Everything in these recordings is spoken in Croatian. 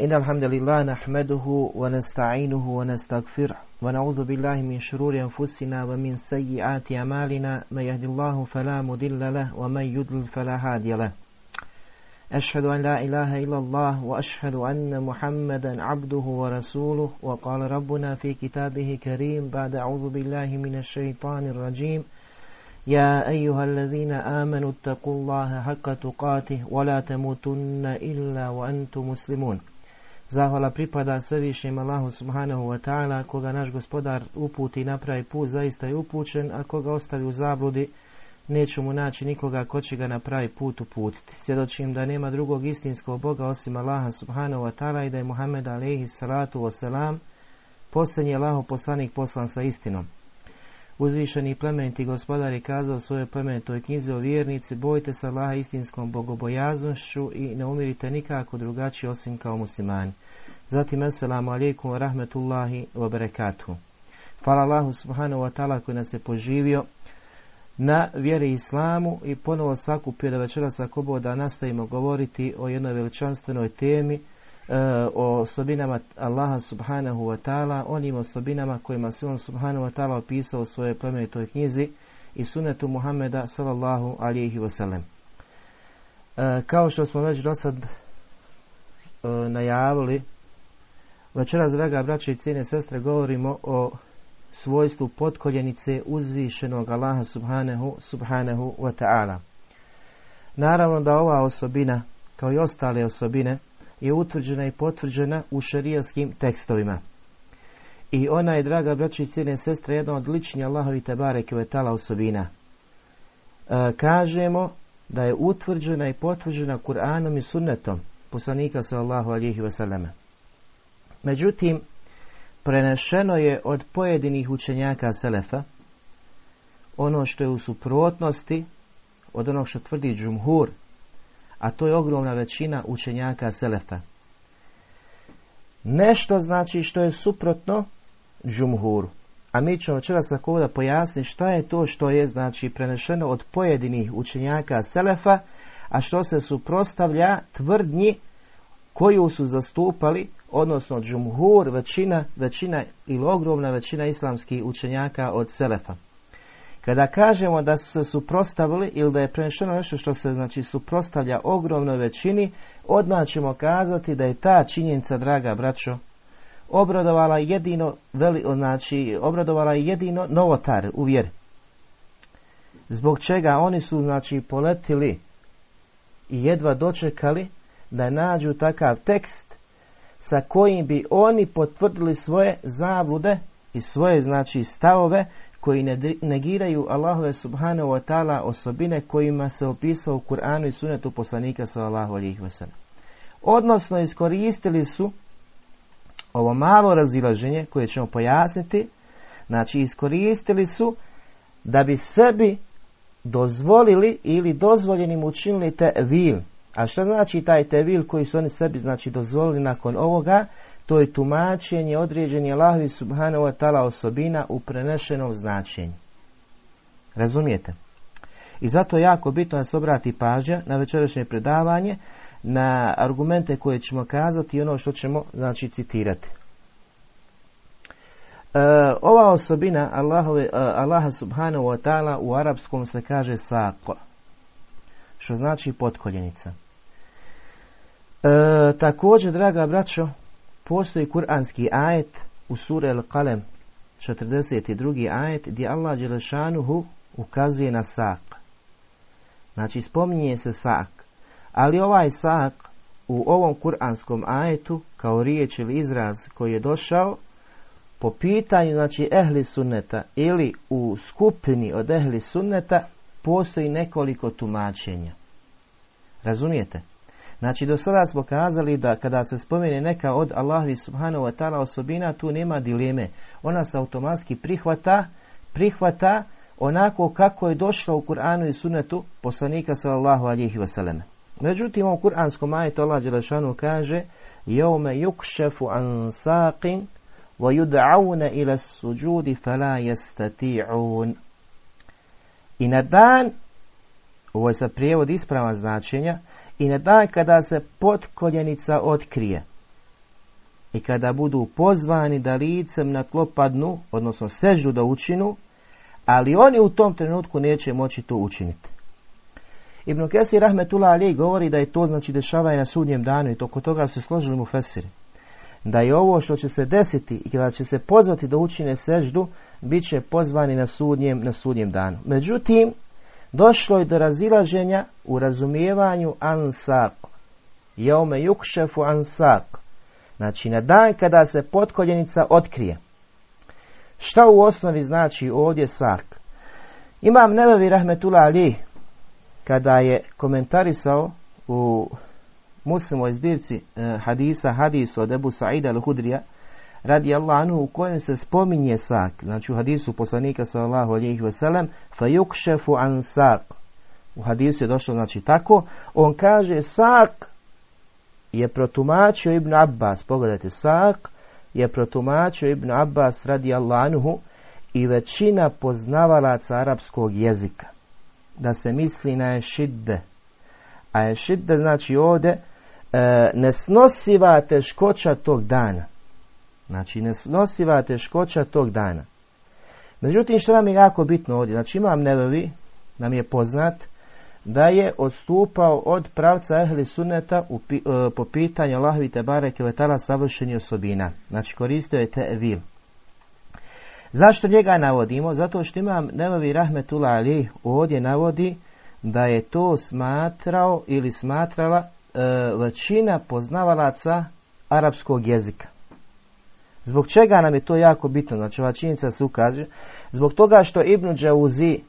إن الحمد لله نحمده ونستعينه ونستغفره ونعوذ بالله من شرور أنفسنا ومن سيئات أعمالنا. من يهد الله فلا مضل له ومن يضلل فلا هادي له. أشهد أن لا إله إلا الله وأشهد أن محمدا عبده ورسوله. وقال ربنا في كتابه كريم بعد أعوذ بالله من الشيطان الرجيم. يا أيها الذين آمنوا اتقوا الله حق تقاته ولا تموتن إلا وأنتم مسلمون. Zahvala pripada svevišnjem Allahu subhanahu wa ta'ala, koga naš gospodar uputi napravi put, zaista je upućen, a koga ostavi u zabludi, neće mu naći nikoga ko će ga na pravi put uputiti. Svjedočim da nema drugog istinskog Boga osim Allaha subhanahu wa ta'ala i da je Muhammed alaihi salatu wasalam posljednji Allahu poslanik poslan sa istinom. Uzvišeni plemeniti gospodar je kazao svoje plemenitoj knjizi o vjernici, bojte se Allaha istinskom bogobojaznošću i ne umirite nikako drugačije osim kao muslimani. Zatim, assalamu alaikum wa rahmetullahi wa barakatuhu. Hvala Allahu subhanahu wa ta'ala koji nas je poživio na vjeri islamu i ponovo sakupio da večeras ako da nastavimo govoriti o jednoj veličanstvenoj temi o osobinama Allaha subhanahu wa ta'ala, onim osobinama kojima se on subhanahu wa ta'ala opisao u svojoj plemenitoj knjizi i sunetu Muhammeda sallallahu alihi wasallam. E, kao što smo već do sad e, najavili, večeras, draga braće i cijene sestre, govorimo o svojstvu potkoljenice uzvišenog Allaha subhanahu, subhanahu wa ta'ala. Naravno da ova osobina, kao i ostale osobine, je utvrđena i potvrđena u šarijaskim tekstovima. I ona je, draga braći i cijene sestre, jedna od ličnji Allahovi tebare kvetala osobina. E, kažemo da je utvrđena i potvrđena Kur'anom i sunnetom poslanika sallahu alihi wasallam. Međutim, prenešeno je od pojedinih učenjaka Selefa ono što je u suprotnosti od onog što tvrdi džumhur a to je ogromna većina učenjaka Selefa. Nešto znači što je suprotno džumhuru. A mi ćemo večeras ako da pojasniti šta je to što je znači prenešeno od pojedinih učenjaka Selefa, a što se suprostavlja tvrdnji koju su zastupali, odnosno džumhur, većina, većina ili ogromna većina islamskih učenjaka od Selefa. Kada kažemo da su se suprostavili ili da je prenešeno nešto što se znači suprostavlja ogromnoj većini, odmah ćemo kazati da je ta činjenica, draga braćo, obradovala jedino, veli, znači, obradovala jedino novotar u vjeri. Zbog čega oni su, znači, poletili i jedva dočekali da nađu takav tekst sa kojim bi oni potvrdili svoje zablude i svoje, znači, stavove koji negiraju Allahove subhanahu wa ta'ala osobine kojima se opisao u Kur'anu i sunetu poslanika sallallahu alihi wasallam. Odnosno iskoristili su ovo malo razilaženje koje ćemo pojasniti, znači iskoristili su da bi sebi dozvolili ili dozvoljenim učinili te vil. A što znači taj te vil koji su oni sebi znači dozvolili nakon ovoga? To je tumačenje određenje Allahovi subhanahu wa ta'ala osobina u prenešenom značenju. Razumijete? I zato je jako bitno da se obrati pažnja na večerašnje predavanje, na argumente koje ćemo kazati i ono što ćemo znači citirati. E, ova osobina Allahove, e, Allaha subhanahu wa ta'ala u arapskom se kaže sako, što znači potkoljenica. E, također, draga braćo, Postoji kuranski ajet u sure Al-Qalem 42. ajet gdje Allah Đelešanuhu ukazuje na sak. Znači spominje se sak. Ali ovaj sak u ovom kuranskom ajetu kao riječ ili izraz koji je došao po pitanju znači ehli sunneta ili u skupini od ehli sunneta postoji nekoliko tumačenja. Razumijete? Znači do sada smo kazali da kada se spomene neka od Allahovi subhanahu wa ta'ala osobina, tu nema dileme. Ona se automatski prihvata, prihvata onako kako je došla u Kur'anu i sunetu poslanika sallallahu alihi wasallam. Međutim, u Kur'anskom ajetu Allah Đelešanu kaže Jaume yukšefu an saqin wa yud'auna ila suđudi fala yastati'un. I na dan, ovo je sa prijevod isprava značenja, i na dan kada se potkoljenica otkrije. i kada budu pozvani da licem na tlo padnu, odnosno sežu da učinu, ali oni u tom trenutku neće moći to učiniti. Ibn Kesir Rahmetullah Ali govori da je to znači dešavanje na sudnjem danu i to kod toga se složili mu Fesiri. Da je ovo što će se desiti i kada će se pozvati da učine seždu, bit će pozvani na sudnjem, na sudnjem danu. Međutim, došlo je do razilaženja u razumijevanju ansak. Jaume yukšefu ansak. Znači, na dan kada se potkoljenica otkrije. Šta u osnovi znači ovdje sak? Imam Nebevi Rahmetullah Ali, kada je komentarisao u muslimoj zbirci eh, hadisa, hadis od Ebu Sa'ida al-Hudrija, radi Allahu u kojem se spominje sak, znači u hadisu poslanika sallallahu alejhi ve sellem, fa an sak. U hadisu je došlo znači tako, on kaže sak je protumačio Ibn Abbas, pogledajte, sak je protumačio Ibn Abbas radi Allahu i većina poznavalaca arapskog jezika. Da se misli na ešidde. A ešidde znači ovdje e, nesnosiva teškoća tog dana. Znači nesnosiva teškoća tog dana. Međutim, što nam je jako bitno ovdje, znači imam nevevi, nam je poznat, da je odstupao od pravca ehli suneta u, e, po pitanju Allahovi Tebare Kevetala savršenih osobina. Znači koristio je te evil. Zašto njega navodimo? Zato što imam Nevevi Rahmetullah Ali ovdje navodi da je to smatrao ili smatrala e, većina poznavalaca arapskog jezika. Zbog čega nam je to jako bitno? Znači ova činjenica se ukazuje. Zbog toga što Ibn Džauzi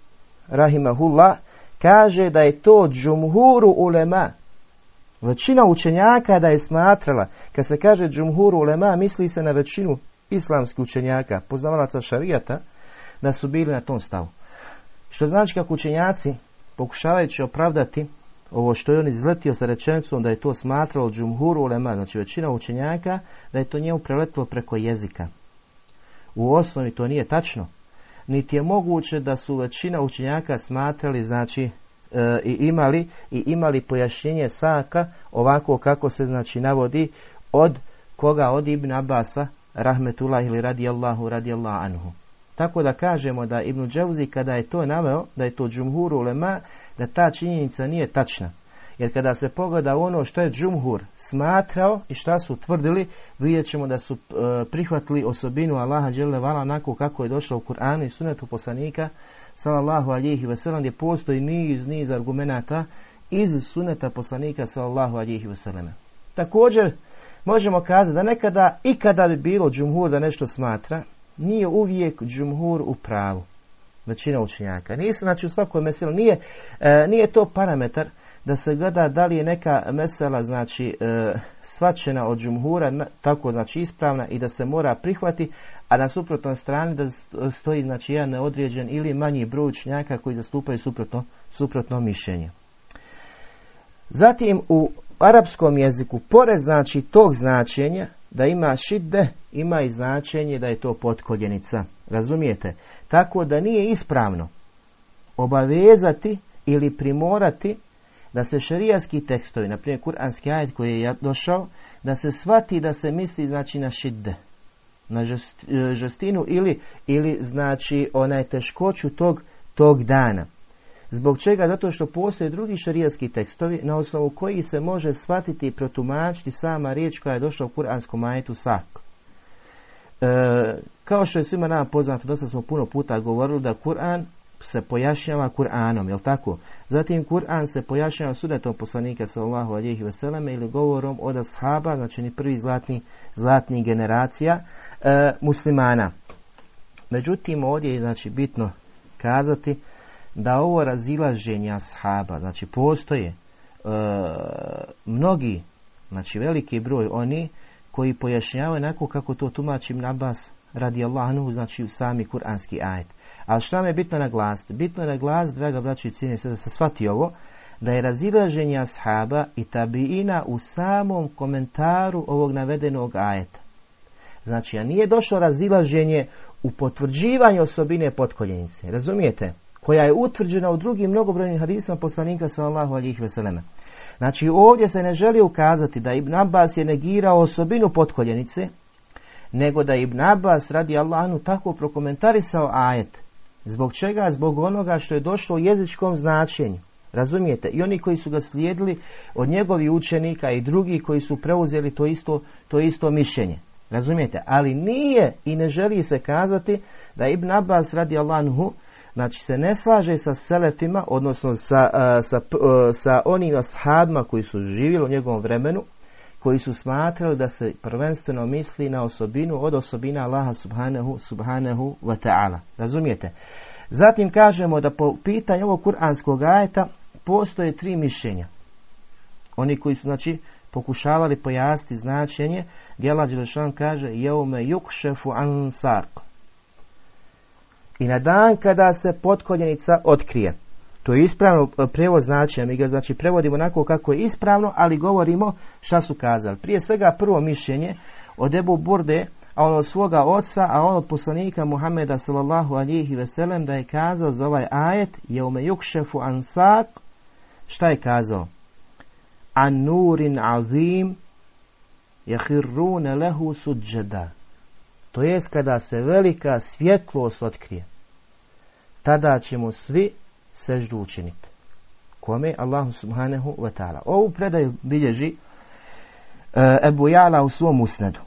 Rahimahullah kaže da je to džumhuru ulema. Većina učenjaka da je smatrala, kad se kaže džumhuru ulema, misli se na većinu islamskih učenjaka, poznavalaca šarijata, da su bili na tom stavu. Što znači kako učenjaci, pokušavajući opravdati ovo što je on izletio sa rečenicom da je to smatralo džumhuru ulema, znači većina učenjaka, da je to njemu preletilo preko jezika. U osnovi to nije tačno niti je moguće da su većina učenjaka smatrali, znači, e, i imali i imali pojašnjenje saka ovako kako se znači navodi od koga od Ibn Abasa rahmetullah ili radijallahu radijallahu anhu. Tako da kažemo da Ibn Džavzi kada je to naveo, da je to džumhur ulema, da ta činjenica nije tačna. Jer kada se pogleda ono što je džumhur smatrao i šta su tvrdili, vidjet ćemo da su e, prihvatili osobinu Allaha vala onako kako je došlo u Kur'anu i sunetu poslanika sallallahu alihi wasallam gdje postoji niz, niz argumenata iz suneta poslanika sallallahu alihi wasallam. Također možemo kazati da nekada i kada bi bilo džumhur da nešto smatra, nije uvijek džumhur u pravu većina učenjaka. Nije znači u svakoj meselu, nije, e, nije to parametar da se gleda da li je neka mesela znači e, svačena od džumhura tako znači ispravna i da se mora prihvati, a na suprotnoj strani da stoji znači jedan neodređen ili manji broj učenjaka koji zastupaju suprotno, suprotno mišljenje. Zatim u arapskom jeziku, pored znači tog značenja, da ima šidde, ima i značenje da je to potkoljenica. Razumijete? Tako da nije ispravno obavezati ili primorati da se šerijski tekstovi, na primjer kuranski ajet koji je došao, da se shvati da se misli znači na šidde, na e, žestinu ili, ili znači onaj teškoću tog, tog dana. Zbog čega? Zato što postoje drugi šarijski tekstovi na osnovu koji se može shvatiti i protumačiti sama riječ koja je došla u kuranskom ajetu sak. E, kao što je svima nama poznato, dosta smo puno puta govorili da Kur'an se pojašnjava Kur'anom, jel tako? Zatim Kur'an se pojašnjava sunetom poslanika sallallahu alihi veseleme ili govorom od ashaba, znači ni prvi zlatni, zlatni generacija e, muslimana. Međutim, ovdje je znači bitno kazati da ovo razilaženje ashaba, znači postoje e, mnogi, znači veliki broj oni koji pojašnjavaju onako kako to tumačim Nabas radi Allahu, znači u sami kuranski ajet. Ali šta me je bitno naglasiti? Bitno je naglasiti, draga braći i cijene, da se shvati ovo, da je razilaženje ashaba i tabiina u samom komentaru ovog navedenog ajeta. Znači, a nije došlo razilaženje u potvrđivanju osobine potkoljenice. Razumijete? Koja je utvrđena u drugim mnogobrojnim hadisama poslanika sallallahu alihi veseleme. Znači ovdje se ne želi ukazati da Ibn Abbas je negirao osobinu potkoljenice, nego da Ibn Abbas radi Allahanu tako prokomentarisao ajet. Zbog čega? Zbog onoga što je došlo u jezičkom značenju. Razumijete? I oni koji su ga slijedili od njegovih učenika i drugi koji su preuzeli to isto, to isto mišljenje. Razumijete? Ali nije i ne želi se kazati da Ibn Abbas radi Allahu znači se ne slaže sa selefima, odnosno sa, sa, sa onim ashabima koji su živjeli u njegovom vremenu, koji su smatrali da se prvenstveno misli na osobinu od osobina Allaha subhanahu, subhanahu wa ta'ala. Razumijete? Zatim kažemo da po pitanju ovog kuranskog ajeta postoje tri mišljenja. Oni koji su znači pokušavali pojasniti značenje, Gela Đelešan kaže jeume yukšefu ansar. I na dan kada se potkoljenica otkrije. To je ispravno e, prevoz značenja, mi ga znači prevodimo onako kako je ispravno, ali govorimo šta su kazali. Prije svega prvo mišljenje od Ebu Burde, a on od svoga oca, a on od poslanika Muhameda sallallahu alihi veselem da je kazao za ovaj ajet jeume yukšefu ansak Šta je kazao? An nurin azim jahirrune lehu suđeda. To jest kada se velika svjetlost otkrije. Tada ćemo svi seždu učiniti. Kome? Allahu subhanahu wa ta'ala. Ovu predaju bilježi e, Ebu Jala u svom usnedu.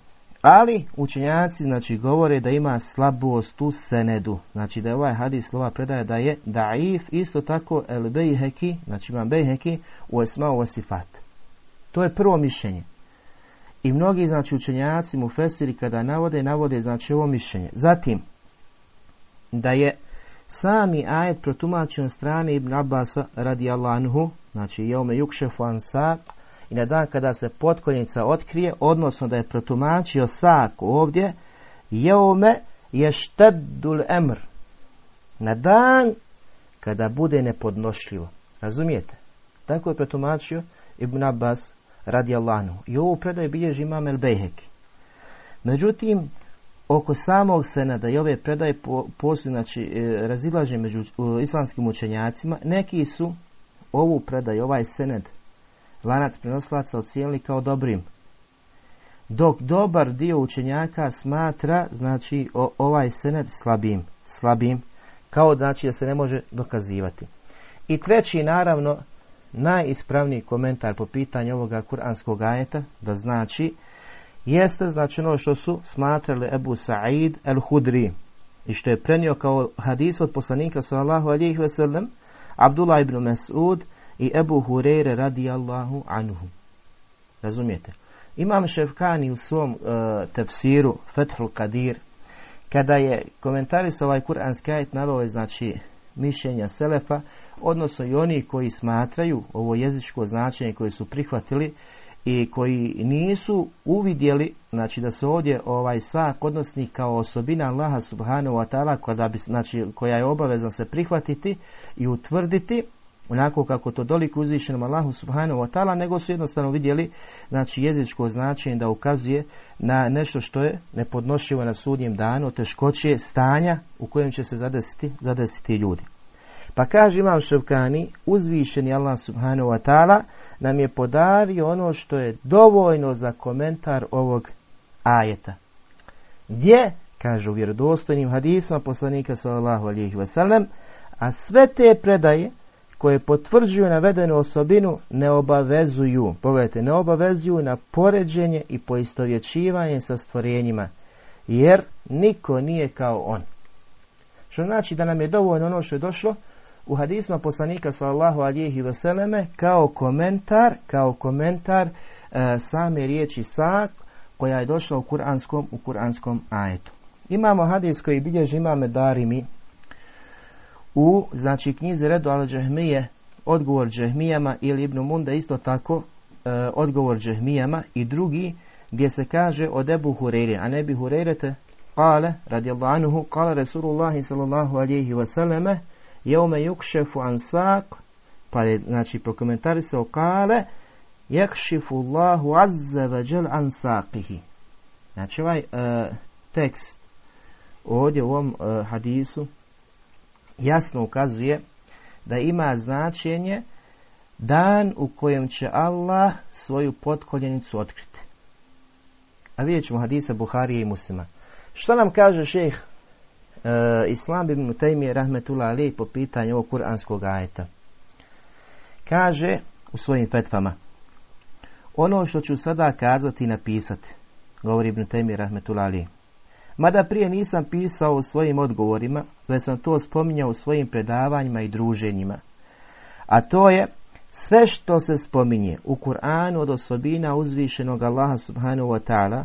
Ali učenjaci znači govore da ima slabost u senedu. Znači da je ovaj hadis slova predaje da je daif isto tako el bejheki, znači ima bejheki u esma u sifat. To je prvo mišljenje. I mnogi znači učenjaci mu fesiri kada navode, navode znači ovo mišljenje. Zatim, da je sami ajet protumačen strane Ibn Abbasa radi Allahu, znači jeume yukšefu ansaq, i na dan kada se potkonjica otkrije, odnosno da je protumačio sak ovdje, jeume je šteddul emr. Na dan kada bude nepodnošljivo. Razumijete? Tako je protumačio Ibn Abbas radi Allahnu. I ovu predaju bilježi imam El Bejheki. Međutim, oko samog senada i ove predaje postoji znači, e, razilaže među islamskim učenjacima. Neki su ovu predaju, ovaj sened, lanac prenoslaca ocijenili kao dobrim. Dok dobar dio učenjaka smatra, znači, ovaj sened slabim, slabim, kao znači da se ne može dokazivati. I treći, naravno, najispravniji komentar po pitanju ovoga kuranskog ajeta, da znači, jeste znači ono što su smatrali Ebu Sa'id el-Hudri i što je prenio kao hadis od poslanika sallallahu alihi wasallam Abdullah ibn Mas'ud i Ebu Hureyre radijallahu anhu. Razumijete? Imam Šefkani u svom uh, tefsiru Fethul Kadir kada je komentarisao ovaj kuranski ajet naveo je znači mišljenja Selefa odnosno i oni koji smatraju ovo jezičko značenje koje su prihvatili i koji nisu uvidjeli znači da se ovdje ovaj sak odnosni kao osobina Allaha subhanahu wa ta'ala bi, znači, koja je obavezna se prihvatiti i utvrditi onako kako to doliko uzvišenom Allahu subhanahu wa ta'ala, nego su jednostavno vidjeli znači jezičko značenje da ukazuje na nešto što je nepodnošljivo na sudnjem danu, teškoće stanja u kojem će se zadesiti, zadesiti ljudi. Pa kaže Imam Ševkani, uzvišeni Allah subhanahu wa ta'ala nam je podario ono što je dovoljno za komentar ovog ajeta. Gdje, kaže u vjerodostojnim hadisma poslanika sallallahu alihi wasallam, a sve te predaje koje potvrđuju navedenu osobinu ne obavezuju, pogledajte, ne obavezuju na poređenje i poistovjećivanje sa stvorenjima, jer niko nije kao on. Što znači da nam je dovoljno ono što je došlo u hadisma poslanika sallallahu alihi vseleme kao komentar, kao komentar e, same riječi sak koja je došla u kuranskom, u kuranskom ajetu. Imamo hadis koji bilježi imame Darimi u znači knjizi Redu al Džehmije odgovor Džehmijama ili Ibn Munda isto tako e, odgovor Džehmijama i drugi gdje se kaže od Ebu Hureyre, a ne bi Hureyre kale, radijallahu anhu, kale Resulullahi sallallahu alihi wasallame, jeume yukšefu ansak, pa je, znači, prokomentarisao kale, jakšifu Allahu azza wa jal ansaqihi. Znači, ovaj e, tekst ovdje u ovom e, hadisu jasno ukazuje da ima značenje Dan u kojem će Allah svoju potkoljenicu otkriti. A vidjet ćemo hadisa Buharije i muslima. Što nam kaže šeh uh, Islam ibn Taymi rahmetullah ali po pitanju ovog kuranskog ajeta? Kaže u svojim fetvama ono što ću sada kazati i napisati, govori Ibn Taymi rahmetullah ali. Mada prije nisam pisao u svojim odgovorima, već sam to spominjao u svojim predavanjima i druženjima. A to je sve što se spominje u Kur'anu od osobina uzvišenog Allaha subhanahu wa ta'ala,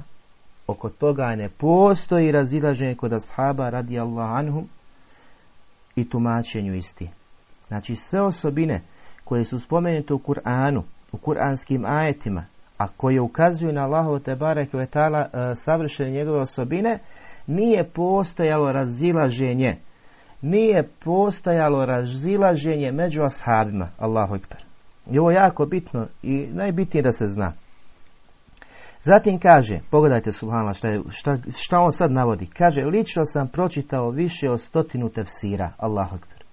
oko toga ne postoji razilaženje kod ashaba radi Allah anhum i tumačenju isti. Znači sve osobine koje su spomenute u Kur'anu, u kuranskim ajetima, a koje ukazuju na Allahu te bareke ve taala savršene njegove osobine, nije postojalo razilaženje. Nije postojalo razilaženje među ashabima. Allahu ekber. I ovo je jako bitno i najbitnije da se zna. Zatim kaže, pogledajte subhanallah šta, šta, šta on sad navodi. Kaže, lično sam pročitao više od stotinu tefsira. Allahu ekber.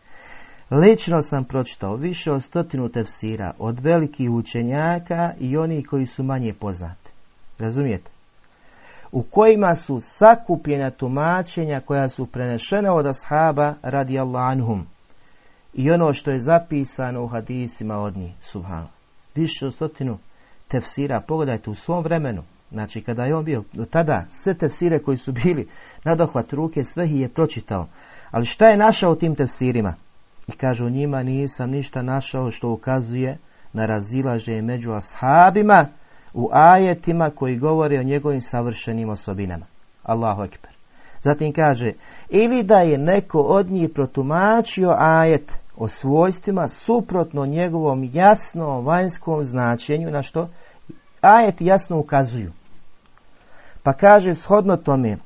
Lično sam pročitao više od stotinu tefsira od velikih učenjaka i oni koji su manje poznati. Razumijete? U kojima su sakupljena tumačenja koja su prenešena od ashaba radi anhum. I ono što je zapisano u hadisima od njih, subhano. Više od stotinu tefsira, pogledajte u svom vremenu, znači kada je on bio do tada, sve tefsire koji su bili na dohvat ruke, sve ih je pročitao. Ali šta je našao u tim tefsirima? I kaže u njima nisam ništa našao što ukazuje na razilaže među ashabima u ajetima koji govore o njegovim savršenim osobinama. Allahu ekber. Zatim kaže, ili da je neko od njih protumačio ajet o svojstvima suprotno njegovom jasnom vanjskom značenju na što ajet jasno ukazuju. Pa kaže shodno tome,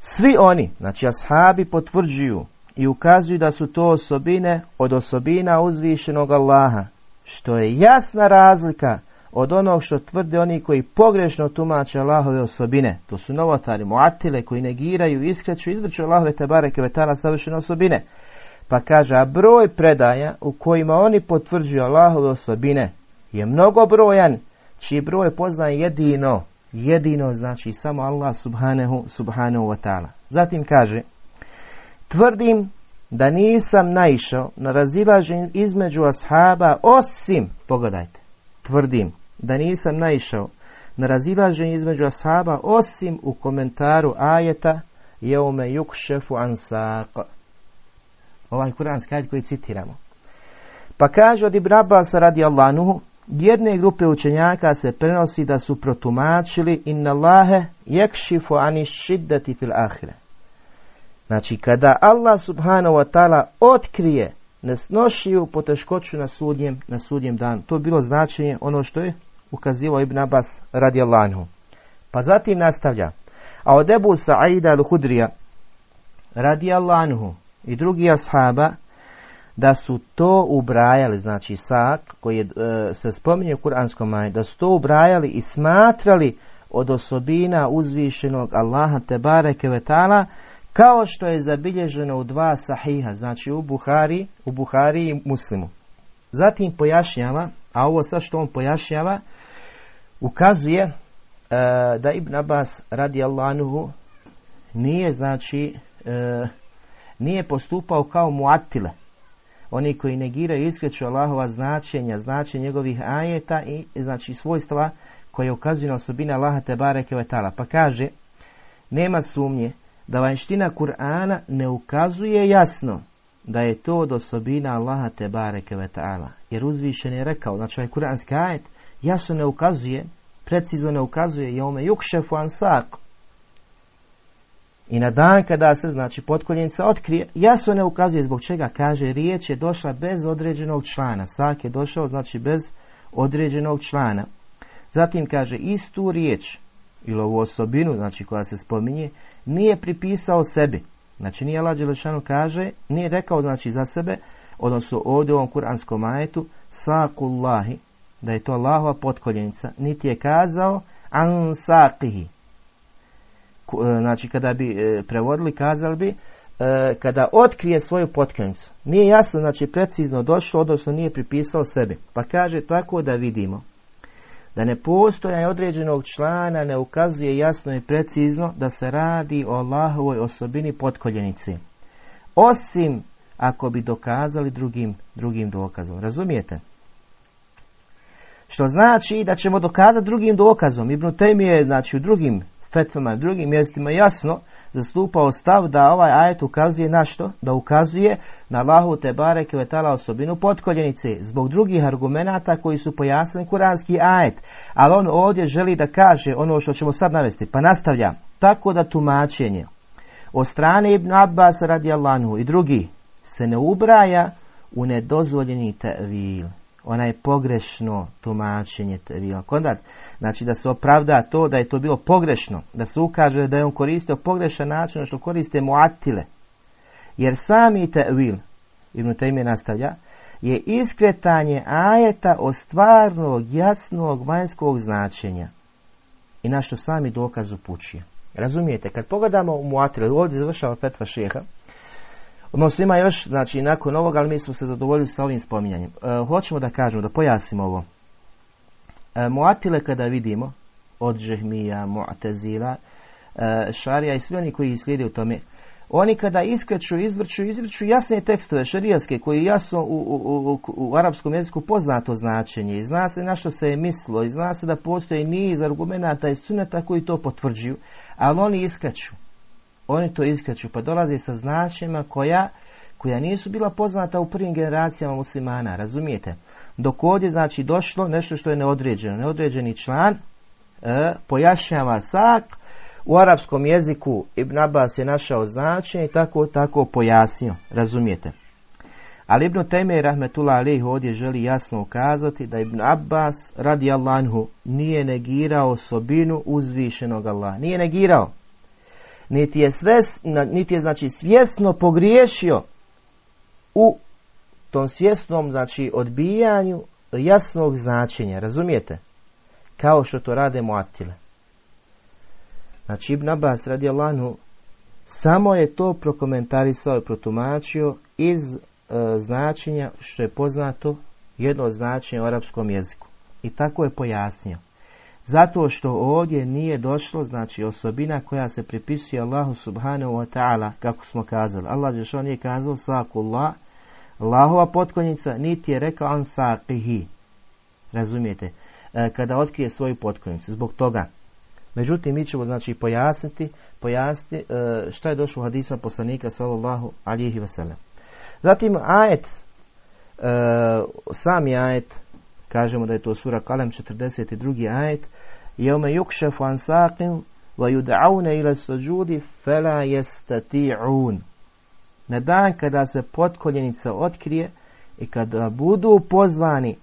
svi oni, znači ashabi potvrđuju i ukazuju da su to osobine od osobina uzvišenog Allaha, što je jasna razlika od onog što tvrde oni koji pogrešno tumače Allahove osobine. To su novotari, muatile koji negiraju, iskreću, izvrću Allahove tebareke vetala savršene osobine. Pa kaže, a broj predaja u kojima oni potvrđuju Allahove osobine je mnogo brojan, čiji broj poznaje jedino, jedino znači samo Allah subhanahu, subhanahu wa ta'ala. Zatim kaže, Tvrdim da nisam naišao na razilaženje između ashaba osim, pogledajte, tvrdim da nisam naišao na razilaženje između ashaba osim u komentaru ajeta jeume yukšefu ansaq. Ovaj kuranski ajet koji citiramo. Pa kaže od Ibn Abbas radi Allahuhu, jedne grupe učenjaka se prenosi da su protumačili inna Allahe jekšifu ani šiddati fil ahire. Znači, kada Allah subhanahu wa ta'ala otkrije nesnošiju poteškoću na sudnjem, na sudnjem danu. To je bilo značenje ono što je ukazivao Ibn Abbas radi Allahu. Pa zatim nastavlja. A od Ebu Sa'ida al-Hudrija radi Allahu i drugi ashaba da su to ubrajali, znači sak koji je, e, se spominje u kuranskom maju, da su to ubrajali i smatrali od osobina uzvišenog Allaha te bareke vetala, kao što je zabilježeno u dva sahiha, znači u Buhari, u Buhari i Muslimu. Zatim pojašnjava, a ovo sad što on pojašnjava, ukazuje e, da Ibn Abbas radi Allahuhu nije znači e, nije postupao kao muatile. Oni koji negiraju iskreću Allahova značenja, značenja njegovih ajeta i znači svojstva koje ukazuju na osobine Allaha te bareke Pa kaže, nema sumnje da vanština Kur'ana ne ukazuje jasno da je to od osobina Allaha te bareke ve ta'ala. Jer uzvišen je rekao, znači ovaj kuranski ajet jasno ne ukazuje, precizno ne ukazuje je ome yukšefu ansak. I na dan kada se, znači, potkoljenica otkrije, jasno ne ukazuje zbog čega, kaže, riječ je došla bez određenog člana. Sak je došao, znači, bez određenog člana. Zatim kaže, istu riječ, ili ovu osobinu, znači, koja se spominje, nije pripisao sebi. Znači nije Đelešanu kaže, nije rekao znači za sebe, odnosno ovdje u ovom kuranskom ajetu, sakullahi, da je to Allahova potkoljenica, niti je kazao an saqihi. E, znači kada bi e, prevodili, kazali bi e, kada otkrije svoju potkrenicu. Nije jasno, znači precizno došlo, odnosno nije pripisao sebi. Pa kaže tako da vidimo da ne postojanje određenog člana ne ukazuje jasno i precizno da se radi o Allahovoj osobini potkoljenici. Osim ako bi dokazali drugim, drugim dokazom. Razumijete? Što znači da ćemo dokazati drugim dokazom. Ibn Taymi je znači, u drugim fetvama, drugim mjestima jasno zastupao stav da ovaj ajet ukazuje na što? Da ukazuje na Allahu te bareke vetala osobinu potkoljenice zbog drugih argumenata koji su pojasnili kuranski ajet. Ali on ovdje želi da kaže ono što ćemo sad navesti. Pa nastavlja. Tako da tumačenje od strane Ibn Abbas radijallahu i drugi se ne ubraja u nedozvoljeni tevil onaj pogrešno tumačenje tevila. Kondat, znači da se opravda to da je to bilo pogrešno, da se ukaže da je on koristio pogrešan način što koriste muatile. Jer sami tevil, Ibn Taymi nastavlja, je iskretanje ajeta o stvarnog, jasnog, vanjskog značenja. I na što sami dokaz upućuje. Razumijete, kad pogledamo u muatile, ovdje završava fetva šeha, Odnosno ima još, znači nakon ovoga, ali mi smo se zadovoljili sa ovim spominjanjem. E, hoćemo da kažemo, da pojasnimo ovo. E, muatile kada vidimo, od Žehmija, Mu'tezila, e, Šarija i svi oni koji slijede u tome, oni kada iskreću, izvrću, izvrću jasne tekstove šarijaske koji jasno u, u, u, u, arapskom jeziku poznato značenje i zna se na što se je mislilo i zna se da postoji niz argumenata i suneta koji to potvrđuju, ali oni iskreću oni to iskaču, pa dolaze sa značima koja, koja nisu bila poznata u prvim generacijama muslimana, razumijete? Dok ovdje znači došlo nešto što je neodređeno, neodređeni član e, pojašnjava sak, u arapskom jeziku Ibn Abbas je našao značenje i tako tako pojasnio, razumijete? Ali Ibn Teme Rahmetullah Alih ovdje želi jasno ukazati da Ibn Abbas radi Allahu nije negirao osobinu uzvišenog Allah. Nije negirao niti je, sves, niti je znači svjesno pogriješio u tom svjesnom znači odbijanju jasnog značenja, razumijete? Kao što to rade muatile. Znači Ibn Abbas radi Allahu samo je to prokomentarisao i protumačio iz e, značenja što je poznato jedno značenje u arapskom jeziku. I tako je pojasnio. Zato što ovdje nije došlo, znači osobina koja se pripisuje Allahu subhanahu wa ta'ala, kako smo kazali. Allah što nije kazao sakullah, Allahova potkonjica, niti je rekao an saqihi. Razumijete? E, kada otkrije svoju potkonjicu. Zbog toga. Međutim, mi ćemo znači pojasniti, pojasniti e, šta je došlo u hadisa poslanika sallallahu alihi wasallam. Zatim ajet, e, sami ajet, kažemo da je to sura Kalem 42. ajet, Jome yukšafu an wa yud'auna ila sujudi fala yastati'un. Na dan kada se potkoljenica otkrije i kada budu pozvani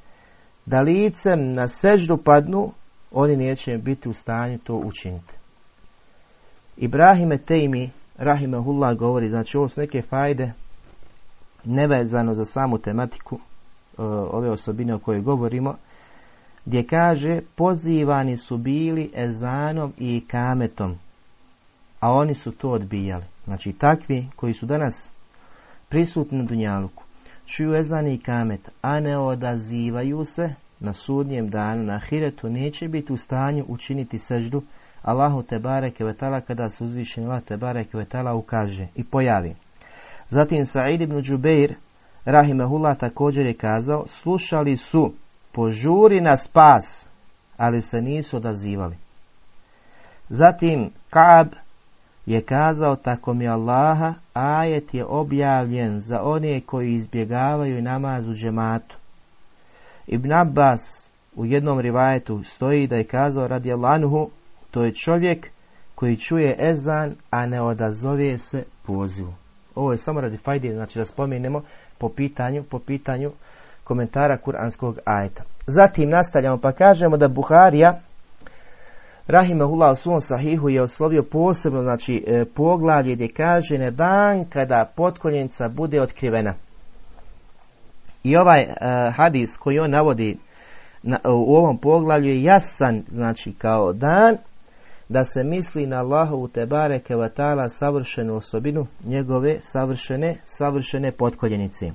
da licem na seždu padnu, oni neće biti u stanju to učiniti. Ibrahime Tejmi, Rahimahullah govori, znači ovo su neke fajde nevezano za samu tematiku ove osobine o kojoj govorimo, gdje kaže pozivani su bili ezanom i kametom, a oni su to odbijali. Znači takvi koji su danas prisutni na Dunjaluku, čuju ezan i kamet, a ne odazivaju se na sudnjem danu, na hiretu, neće biti u stanju učiniti seždu Allahu te bareke vetala kada se uzvišen Allah te bareke vetala ukaže i pojavi. Zatim Sa'id ibn Džubeir Rahimahullah također je kazao, slušali su požuri na spas, ali se nisu odazivali. Zatim Kab je kazao tako mi Allaha, ajet je objavljen za one koji izbjegavaju namaz u džematu. Ibn Abbas u jednom rivajetu stoji da je kazao radi Allahuhu, to je čovjek koji čuje ezan, a ne odazove se pozivu. Ovo je samo radi fajde, znači da spomenemo po pitanju, po pitanju komentara kuranskog ajeta. Zatim nastavljamo pa kažemo da Buharija Rahimahullah u svom sahihu je oslovio posebno znači e, poglavlje gdje kaže na dan kada potkoljenica bude otkrivena. I ovaj e, hadis koji on navodi na, u ovom poglavlju je jasan znači kao dan da se misli na Allahovu tebare kevatala savršenu osobinu njegove savršene, savršene potkoljenici. Uh,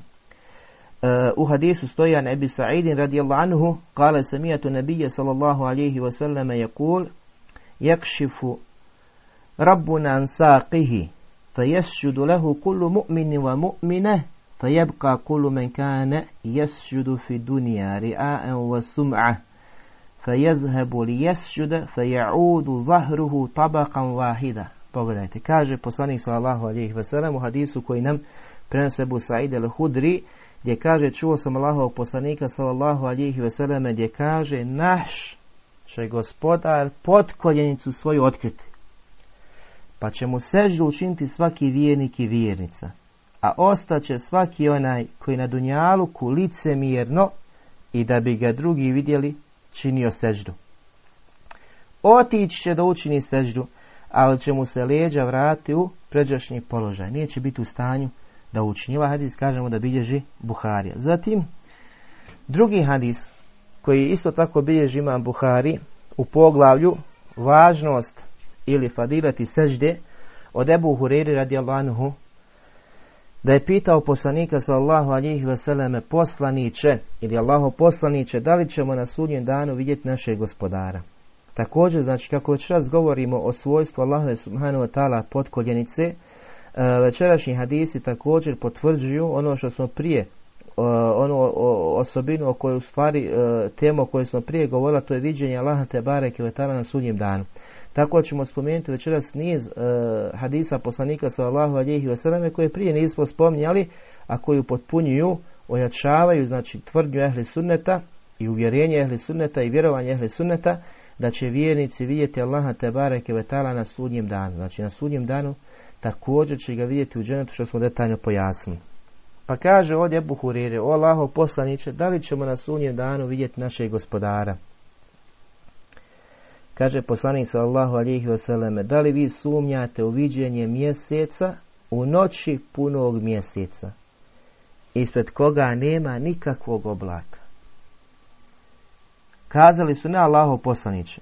e, u hadisu stoja Nebi Sa'idin radijallahu anhu, kale samijatu nebije sallallahu alihi wasallama je kul, jakšifu rabbuna an saqihi, fa jesđudu lehu kullu mu'mini wa mu'mine, fa jebka kullu men kane jesđudu fi dunija ri'a'en wa sum'a. فيذهب ليسجد فيعود ظهره طبقا واحدا Pogledajte, kaže poslanik sallallahu alejhi ve sellem u hadisu koji nam prenose Abu Sa'id al-Hudri gdje kaže čuo sam Allahovog poslanika sallallahu alejhi ve selleme gdje kaže naš će gospodar potkoljenicu svoju otkriti pa će mu seždu učiniti svaki vjernik i vjernica, a ostaće svaki onaj koji na dunjaluku lice mirno i da bi ga drugi vidjeli činio seždu. Otići će da učini seždu, ali će mu se leđa vrati u pređašnji položaj. Nije će biti u stanju da učini. Ovaj hadis kažemo da bilježi Buharija. Zatim, drugi hadis koji isto tako bilježi ima Buhari u poglavlju važnost ili fadilati sežde od Ebu Huriri radijallahu da je pitao poslanika sallallahu alihi vseleme poslaniće ili Allaho poslaniće da li ćemo na sudnjem danu vidjeti našeg gospodara. Također, znači kako već raz govorimo o svojstvu Allahove subhanahu wa ta'ala potkoljenice, e, večerašnji hadisi također potvrđuju ono što smo prije e, onu osobinu o kojoj u stvari e, temu o kojoj smo prije govorili, to je viđenje Allaha te bareke na sudnjem danu. Tako ćemo spomenuti večeras niz uh, hadisa poslanika sallallahu alihi wasallam koje prije nismo spominjali, a koji upotpunjuju, ojačavaju znači tvrdnju ehli sunneta i uvjerenje ehli sunneta i vjerovanje ehli sunneta da će vjernici vidjeti Allaha te bareke na sudnjem danu. Znači na sudnjem danu također će ga vidjeti u dženetu što smo detaljno pojasnili. Pa kaže ovdje Ebu Hurire, o Allaho poslaniće, da li ćemo na sudnjem danu vidjeti našeg gospodara? Kaže poslanik sallallahu alihi vseleme, da li vi sumnjate u viđenje mjeseca u noći punog mjeseca, ispred koga nema nikakvog oblaka? Kazali su ne Allaho poslaniće,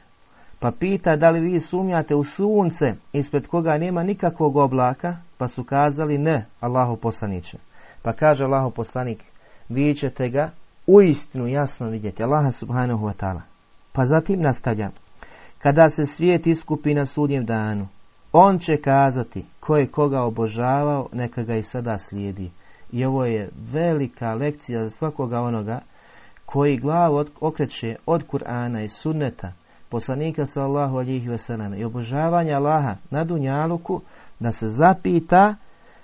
pa pita da li vi sumnjate u sunce ispred koga nema nikakvog oblaka, pa su kazali ne Allaho poslaniće. Pa kaže Allaho poslanik, vi ćete ga uistinu jasno vidjeti, Allaha subhanahu wa ta'ala. Pa zatim nastavlja, kada se svijet iskupi na sudnjem danu, on će kazati ko je koga obožavao, neka ga i sada slijedi. I ovo je velika lekcija za svakoga onoga koji glavu okreće od Kur'ana i sunneta, poslanika sallahu alihi wasallam i obožavanja Allaha na dunjaluku, da se zapita,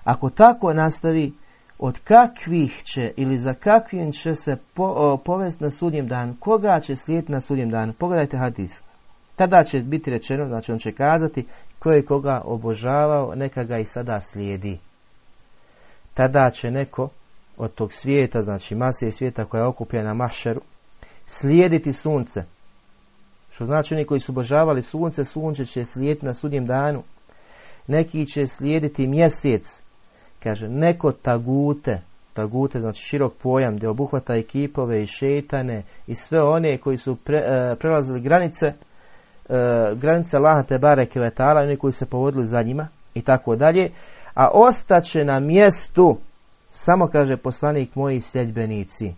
ako tako nastavi, od kakvih će ili za kakvim će se po, povesti na sudnjem danu, koga će slijediti na sudnjem danu. Pogledajte hadis. Tada će biti rečeno, znači on će kazati, ko je koga obožavao, neka ga i sada slijedi. Tada će neko od tog svijeta, znači mase svijeta koja je okupljena na mašeru, slijediti sunce. Što znači oni koji su obožavali sunce, sunce će slijediti na sudnjem danu. Neki će slijediti mjesec. Kaže, neko tagute, tagute, znači širok pojam gdje obuhvata i kipove i šetane i sve one koji su e, prelazili granice, e, granice Allaha te bareke vetala, oni koji se povodili za njima i tako dalje, a ostaće na mjestu samo kaže poslanik moji sljedbenici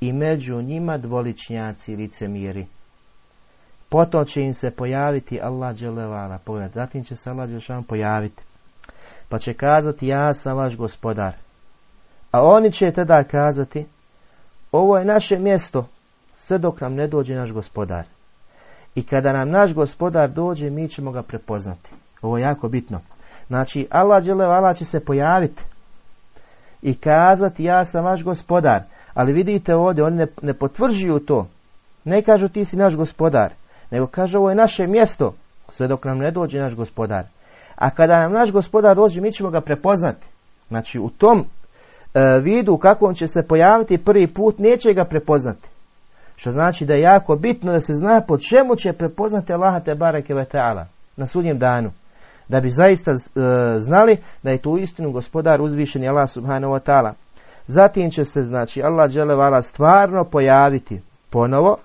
i među njima dvoličnjaci licemiri. Potom će im se pojaviti Allah dželevala, pogledajte, zatim će se Allah dželešan pojaviti. Pa će kazati ja sam vaš gospodar. A oni će tada kazati ovo je naše mjesto sve dok nam ne dođe naš gospodar. I kada nam naš gospodar dođe, mi ćemo ga prepoznati. Ovo je jako bitno. Znači, Allah Allah će se pojaviti i kazati ja sam vaš gospodar. Ali vidite ovdje, oni ne, ne potvrđuju to. Ne kažu ti si naš gospodar, nego kažu ovo je naše mjesto, sve dok nam ne dođe naš gospodar. A kada nam naš gospodar dođe, mi ćemo ga prepoznati. Znači, u tom e, vidu kako on će se pojaviti prvi put, neće ga prepoznati. Što znači da je jako bitno da se zna po čemu će prepoznati Allaha te bareke ve na sudnjem danu. Da bi zaista e, znali da je tu istinu gospodar uzvišeni Allah subhanahu wa ta'ala. Zatim će se znači Allah vala stvarno pojaviti ponovo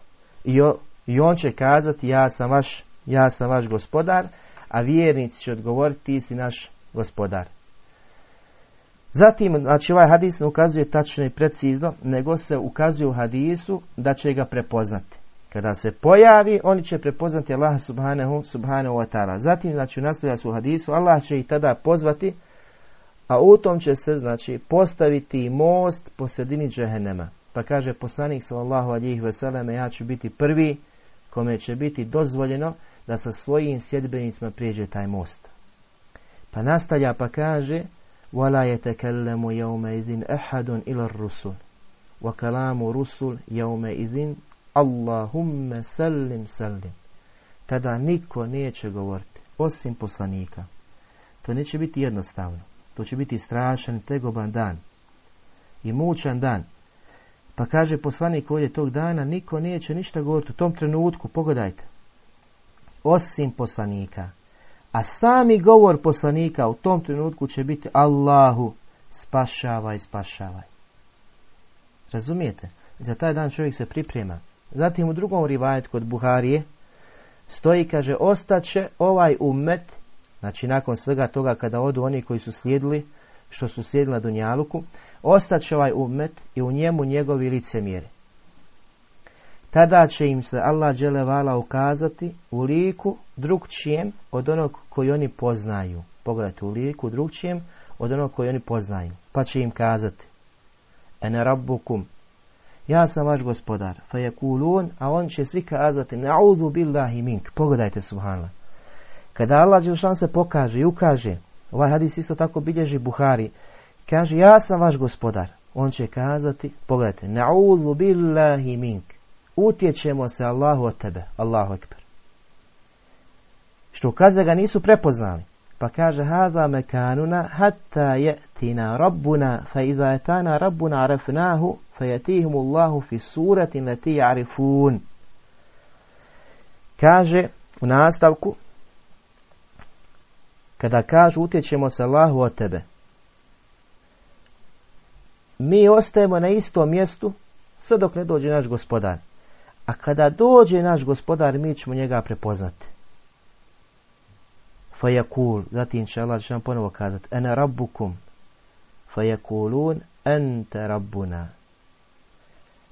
i, i on će kazati ja sam vaš ja sam vaš gospodar, a vjernici će odgovoriti, ti si naš gospodar. Zatim, znači ovaj hadis ne ukazuje tačno i precizno, nego se ukazuje u hadisu da će ga prepoznati. Kada se pojavi, oni će prepoznati Allah subhanahu, subhanahu wa ta'ala. Zatim, znači, nastavlja se u hadisu, Allah će ih tada pozvati, a u tom će se, znači, postaviti most po sredini džehennema. Pa kaže poslanik sallallahu alihi veseleme, ja ću biti prvi kome će biti dozvoljeno da sa svojim sjedbenicima prijeđe taj most. Pa nastavlja pa kaže, ولا يتكلم يومئذ أحد إلى الرسل وكلام رسل يومئذ Allahumma sallim sallim. Tada niko neće govoriti, osim poslanika. To neće biti jednostavno. To će biti strašan, tegoban dan. I mučan dan. Pa kaže poslanik ovdje tog dana, niko neće ništa govoriti u tom trenutku, pogledajte. Osim poslanika. A sami govor poslanika u tom trenutku će biti Allahu spašavaj, spašavaj. Razumijete? Za taj dan čovjek se priprema. Zatim u drugom rivajet kod Buharije stoji, kaže, ostaće ovaj umet, znači nakon svega toga kada odu oni koji su slijedili, što su slijedili na Dunjaluku, ostaće ovaj umet i u njemu njegovi licemjeri. Tada će im se Allah dželevala ukazati u liku drugčijem od onog koji oni poznaju. Pogledajte, u liku drugčijem od onog koji oni poznaju. Pa će im kazati, ene rabbukum, ja sam vaš gospodar, fa kulun, a on će svi kazati, na'udhu billahi mink. Pogledajte, subhanallah. Kada Allah Đelšan se pokaže i ukaže, ovaj hadis isto tako bilježi Buhari, kaže, ja sam vaš gospodar, on će kazati, pogledajte, na'udhu billahi mink. Utječemo se Allahu od tebe, Allahu ekber. Što ukazuje ga nisu prepoznali. Pa kaže, hada mekanuna hatta je'tina rabbuna, fa iza etana rabbuna arafnahu, Allahu fi suratin lati ya'rifun. Kaže u nastavku kada kažu utječemo se Allahu od tebe. Mi ostajemo na istom mjestu sve dok ne dođe naš gospodar. A kada dođe naš gospodar, mi ćemo njega prepoznati. Fajakul, zatim će Allah će nam ponovo kazati, ene rabbukum, fajakulun, ente rabbuna.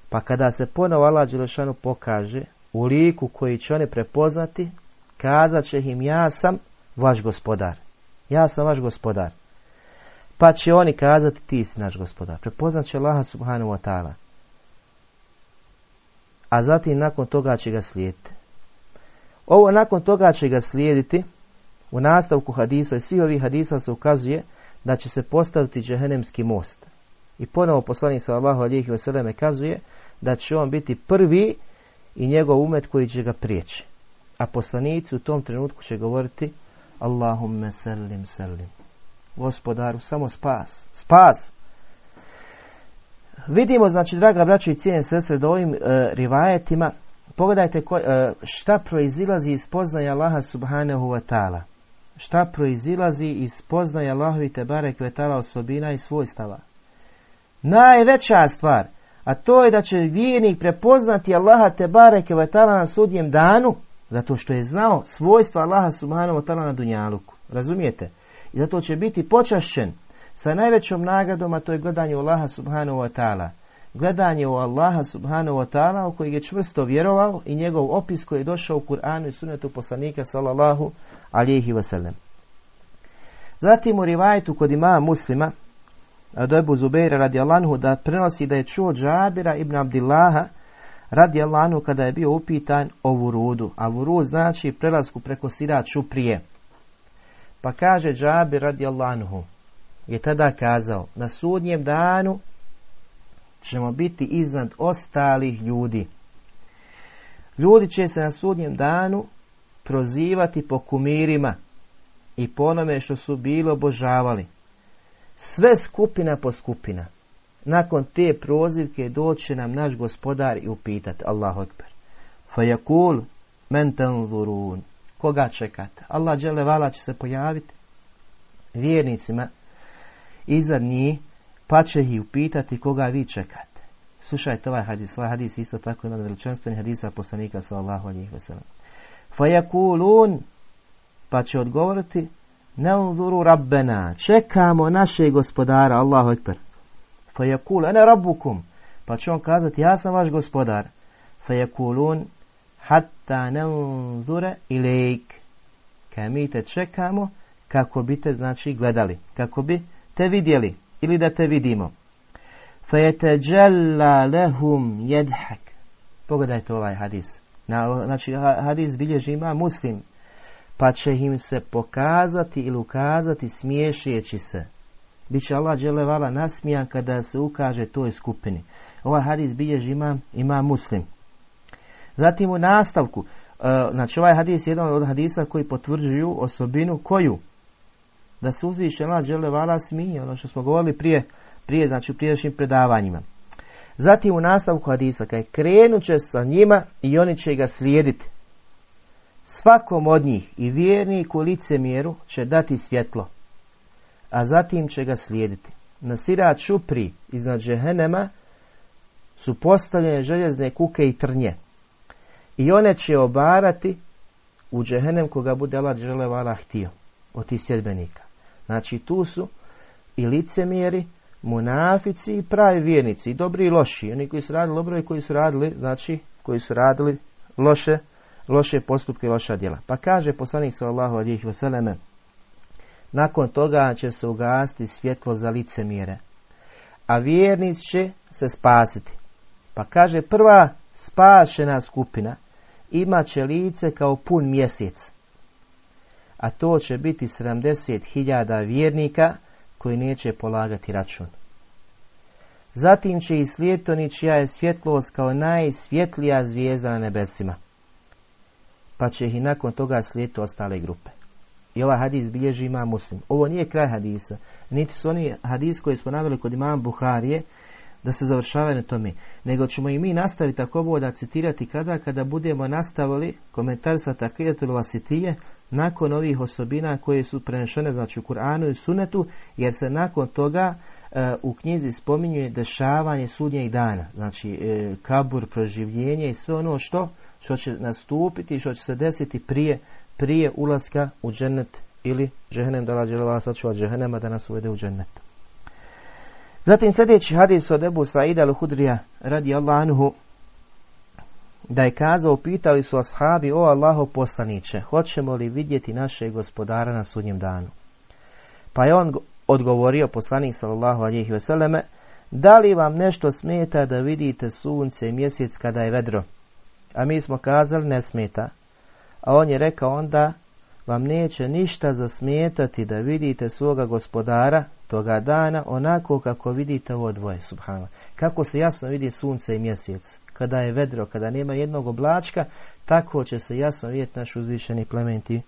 Pa kada se ponovo Allah Đelešanu pokaže u liku koji će oni prepoznati, kazat će im ja sam vaš gospodar. Ja sam vaš gospodar. Pa će oni kazati ti si naš gospodar. Prepoznat će Allah subhanahu wa ta'ala. A zatim nakon toga će ga slijediti. Ovo nakon toga će ga slijediti u nastavku hadisa i svih ovih hadisa se ukazuje da će se postaviti džehenemski most. I ponovo poslanik sallallahu alihi vseleme kazuje da će on biti prvi i njegov umet koji će ga prijeći. A poslanici u tom trenutku će govoriti Allahumme selim selim. Gospodaru, samo spas. Spas! Vidimo, znači, draga braćo i cijene sestre, da ovim e, rivajetima, pogledajte ko, e, šta proizilazi iz poznaja Allaha subhanahu wa ta'ala. Šta proizilazi iz poznaja Allahovi te barek osobina i svojstava. Najveća stvar a to je da će vjernik prepoznati Allaha te bareke na sudnjem danu, zato što je znao svojstva Allaha subhanahu wa ta'ala na dunjaluku. Razumijete? I zato će biti počašćen sa najvećom nagradom, a to je gledanje u Allaha subhanahu wa ta'ala. Gledanje u Allaha subhanahu wa ta'ala u kojeg je čvrsto vjerovao i njegov opis koji je došao u Kur'anu i sunetu poslanika sallallahu alihi wasallam. Zatim u rivajetu kod ima muslima, do Ebu Zubeira radijalanhu da prenosi da je čuo Džabira ibn Abdillaha radijalanhu kada je bio upitan o vurudu. A vurud znači prelasku preko sira čuprije. Pa kaže Džabir radijalanhu je tada kazao na sudnjem danu ćemo biti iznad ostalih ljudi. Ljudi će se na sudnjem danu prozivati po kumirima i po onome što su bilo obožavali sve skupina po skupina. Nakon te prozivke doće nam naš gospodar i upitati Allahu Ekber. Fajakul men tanzurun. Koga čekate? Allah vala će se pojaviti vjernicima iza njih pa će ih upitati koga vi čekate. Slušajte ovaj hadis, ovaj hadis isto tako jedan veličanstveni hadisa poslanika sallallahu alejhi ve sellem. Fajakulun, pa će odgovoriti, Neunzuru rabbena, čekamo naše gospodara, Allahu ekber. Fajakul, ene rabbukum, pa će on kazati, ja sam vaš gospodar. Fajakulun, hatta neunzure ilejk. Kaj mi te čekamo, kako bi te, znači, gledali, kako bi te vidjeli, ili da te vidimo. Fajeteđella lehum jedhak. Pogledajte ovaj hadis. Na, znači, hadis bilježi ima muslim. Pa će im se pokazati ili ukazati smiješeći se. Biće Allah dželevala nasmijan kada se ukaže toj skupini. Ovaj hadis bilježi ima, ima muslim. Zatim u nastavku, e, znači ovaj hadis je jedan od hadisa koji potvrđuju osobinu koju? Da se uzviše Allah dželevala smije, ono što smo govorili prije, prije znači u priješnjim predavanjima. Zatim u nastavku hadisa, kaj krenut će sa njima i oni će ga slijediti. Svakom od njih i vjernik u licemjeru će dati svjetlo, a zatim će ga slijediti. Na sirat šupri iznad džehenema su postavljene željezne kuke i trnje. I one će obarati u džehenem koga bude Allah želevala htio od tih sjedbenika. Znači tu su i licemjeri munafici i pravi vjernici, i dobri i loši, oni koji su radili dobro i koji su radili, znači, koji su radili loše, loše postupke loša djela. Pa kaže poslanik sallallahu alihi vseleme, nakon toga će se ugasiti svjetlo za licemjere, a vjernici će se spasiti. Pa kaže prva spašena skupina imat će lice kao pun mjesec, a to će biti 70.000 vjernika koji neće polagati račun. Zatim će i slijetoni čija je svjetlost kao najsvjetlija zvijezda na nebesima. Pa će ih i nakon toga slijetu ostale grupe. I ovaj hadis bilježi ima muslim. Ovo nije kraj hadisa. Niti su oni hadis koji smo naveli kod imam Buharije da se završavaju na tome. Nego ćemo i mi nastaviti tako da citirati kada kada budemo nastavili komentar sa takijatul vasitije nakon ovih osobina koje su prenešene znači u Kur'anu i Sunetu jer se nakon toga e, u knjizi spominje dešavanje sudnjeg dana znači e, kabur, proživljenje i sve ono što što će nastupiti što će se desiti prije prije ulaska u džennet ili džehennem da lađe sačuva džehennema da nas uvede u džennet. Zatim sljedeći hadis od Ebu Sa'ida al-Hudrija radi Allah anhu da je kazao, pitali su ashabi, o Allaho poslaniće, hoćemo li vidjeti našeg gospodara na sudnjem danu? Pa je on odgovorio, poslanik sallallahu alihi veseleme, da li vam nešto smeta da vidite sunce i mjesec kada je vedro? A mi smo kazali, ne smeta. A on je rekao onda, vam neće ništa zasmetati da vidite svoga gospodara toga dana onako kako vidite ovo dvoje, subhano. Kako se jasno vidi sunce i mjesec kada je vedro, kada nema jednog oblačka, tako će se jasno vidjeti naš uzvišeni plementi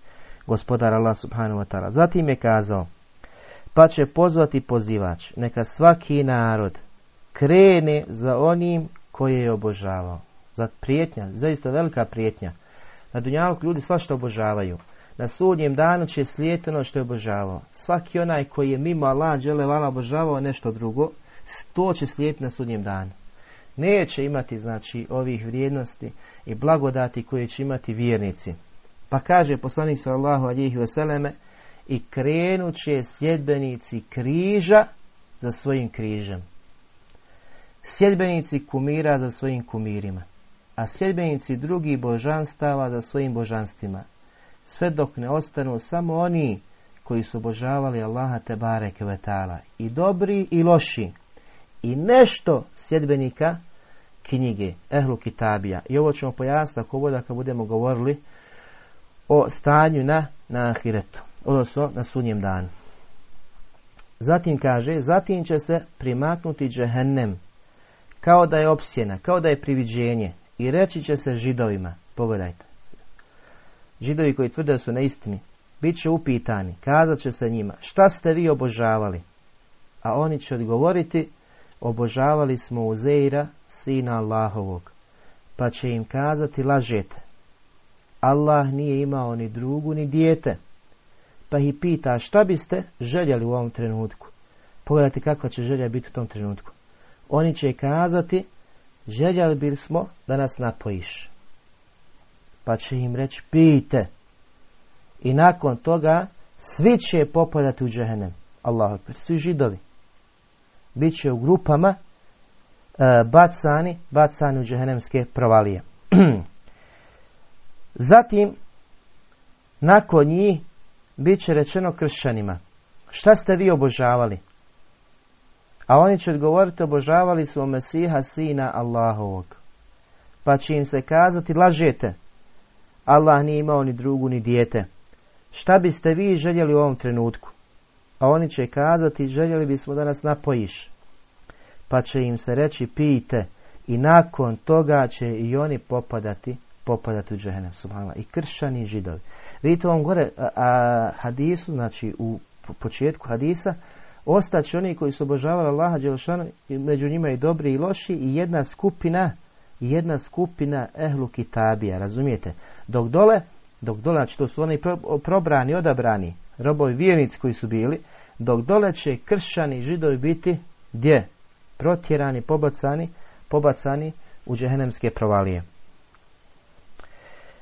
gospodar Allah subhanahu wa ta'ala. Zatim je kazao, pa će pozvati pozivač, neka svaki narod krene za onim koje je obožavao. Za prijetnja, zaista velika prijetnja. Na Dunjalku ljudi svašta obožavaju. Na sudnjem danu će slijeti ono što je obožavao. Svaki onaj koji je mimo Allah žele vala obožavao nešto drugo, to će slijediti na sudnjem danu neće imati znači ovih vrijednosti i blagodati koje će imati vjernici. Pa kaže poslanik sallallahu alihi vseleme i krenut će sljedbenici križa za svojim križem. Sljedbenici kumira za svojim kumirima, a sljedbenici drugih božanstava za svojim božanstvima. Sve dok ne ostanu samo oni koji su obožavali Allaha te bareke i dobri i loši. I nešto sljedbenika knjige, ehlu kitabija. I ovo ćemo pojasniti ako bude kad budemo govorili o stanju na, na ahiretu, odnosno na sunjem danu. Zatim kaže, zatim će se primaknuti džehennem, kao da je opsjena, kao da je priviđenje, i reći će se židovima, pogledajte, židovi koji tvrde su na istini, bit će upitani, kazat će se njima, šta ste vi obožavali? A oni će odgovoriti, obožavali smo Uzeira, sina Allahovog, pa će im kazati lažete. Allah nije imao ni drugu ni dijete. Pa ih pita šta biste željeli u ovom trenutku. Pogledajte kakva će želja biti u tom trenutku. Oni će kazati željeli smo da nas napojiš. pa će im reći pijte. I nakon toga svi će popadati u džehennem. Allah, svi židovi. Biće u grupama bacani, bacani u džehennemske provalije. Zatim, nakon njih, bit će rečeno kršćanima. Šta ste vi obožavali? A oni će odgovoriti, obožavali smo Mesiha, sina Allahovog. Pa će im se kazati, lažete. Allah nije imao ni drugu ni dijete. Šta biste vi željeli u ovom trenutku? A oni će kazati, željeli bismo da nas napojiš. Pa će im se reći, pijte. I nakon toga će i oni popadati, popadati u džehennem, I kršani i židovi. Vidite ovom gore a, hadisu, znači u početku hadisa, ostaće oni koji su obožavali Allaha Đelšanu, među njima i dobri i loši i jedna skupina, jedna skupina ehlu kitabija, razumijete? Dok dole, dok dole, znači to su oni probrani, odabrani, robovi vjernici koji su bili, dok dole će kršćani židovi biti gdje? Protjerani, pobacani, pobacani u džehenemske provalije.